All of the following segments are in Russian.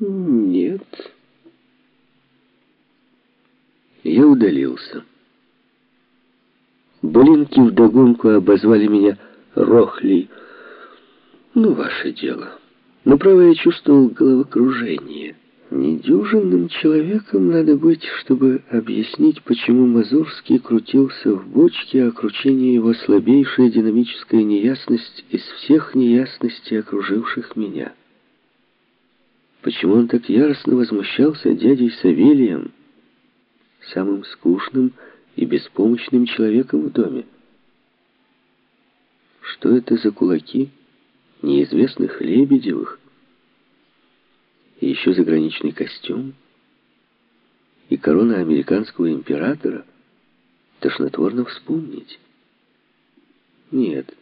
Нет. Я удалился. Блинки вдогонку обозвали меня Рохли. Ну, ваше дело. Но, право, я чувствовал головокружение. Недюжинным человеком надо быть, чтобы объяснить, почему Мазурский крутился в бочке, а кручение его слабейшая динамическая неясность из всех неясностей, окруживших меня. Почему он так яростно возмущался дядей Савелием, самым скучным и беспомощным человеком в доме? Что это за кулаки неизвестных Лебедевых? И еще заграничный костюм? И корона американского императора? Тошнотворно вспомнить. Нет,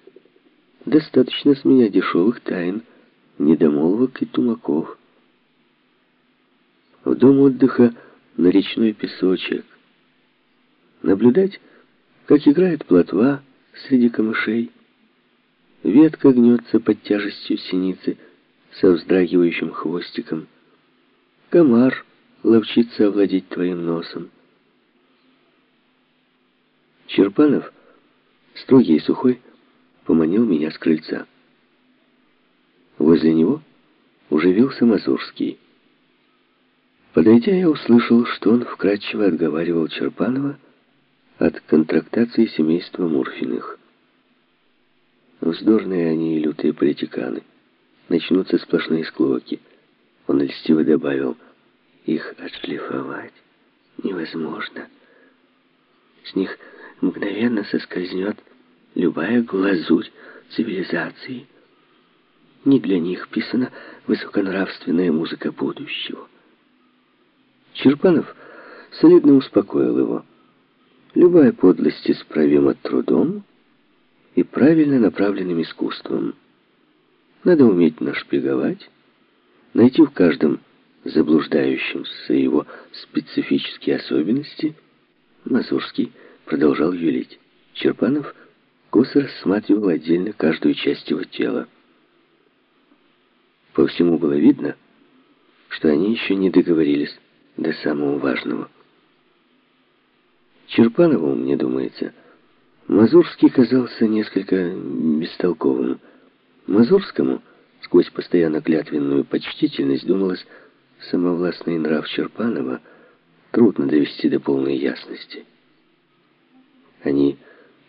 достаточно с меня дешевых тайн, недомолвок и тумаков в дом отдыха на речной песочек. Наблюдать, как играет плотва среди камышей. Ветка гнется под тяжестью синицы со вздрагивающим хвостиком. Комар ловчится овладеть твоим носом. Черпанов, строгий и сухой, поманил меня с крыльца. Возле него уже вился Мазурский. Подойдя, я услышал, что он вкратчиво отговаривал Черпанова от контрактации семейства Мурфиных. Вздорные они и лютые политиканы. Начнутся сплошные склоки. Он льстиво добавил, их отшлифовать невозможно. С них мгновенно соскользнет любая глазурь цивилизации. Не для них писана высоконравственная музыка будущего. Черпанов солидно успокоил его. Любая подлость исправима трудом и правильно направленным искусством. Надо уметь нашпиговать, найти в каждом заблуждающемся его специфические особенности. Мазурский продолжал юлить. Черпанов косо рассматривал отдельно каждую часть его тела. По всему было видно, что они еще не договорились до самого важного. Черпанову, мне думается, Мазурский казался несколько бестолковым. Мазурскому, сквозь постоянно клятвенную почтительность, думалось, самовластный нрав Черпанова трудно довести до полной ясности. Они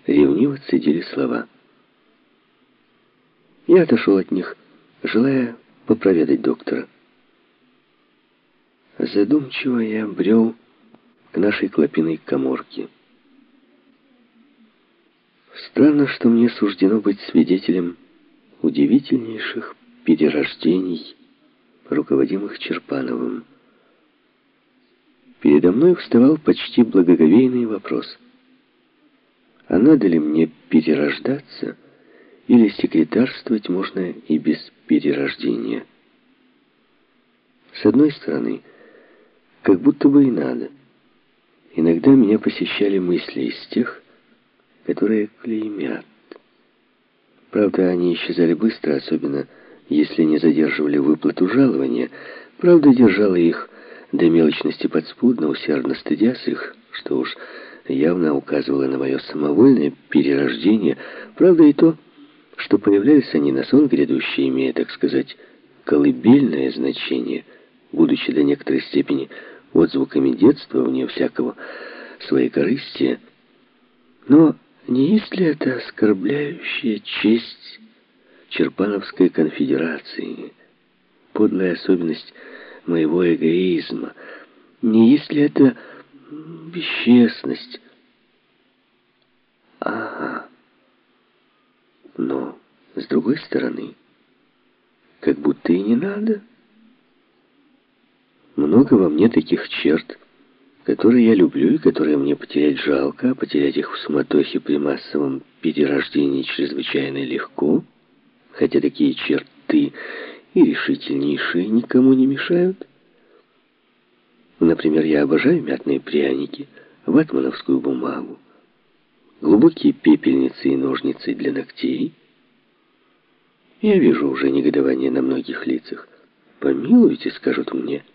ревниво цедили слова. Я отошел от них, желая попроведать доктора. Задумчиво я брел к нашей клопиной коморке. Странно, что мне суждено быть свидетелем удивительнейших перерождений, руководимых Черпановым. Передо мной вставал почти благоговейный вопрос. А надо ли мне перерождаться, или секретарствовать можно и без перерождения? С одной стороны, как будто бы и надо. Иногда меня посещали мысли из тех, которые клеймят. Правда, они исчезали быстро, особенно если не задерживали выплату жалования. Правда, держала их до мелочности подспудно, усердно стыдясь их, что уж явно указывало на мое самовольное перерождение. Правда, и то, что появлялись они на сон грядущий, имея, так сказать, колыбельное значение, будучи до некоторой степени отзвуками детства, вне всякого своей корысти. Но не есть ли это оскорбляющая честь Черпановской конфедерации, подлая особенность моего эгоизма? Не есть ли это бесчестность? Ага. Но, с другой стороны, как будто и не надо. Много во мне таких черт, которые я люблю и которые мне потерять жалко, а потерять их в суматохе при массовом перерождении чрезвычайно легко, хотя такие черты и решительнейшие никому не мешают. Например, я обожаю мятные пряники, ватмановскую бумагу, глубокие пепельницы и ножницы для ногтей. Я вижу уже негодование на многих лицах. «Помилуйте», — скажут мне, —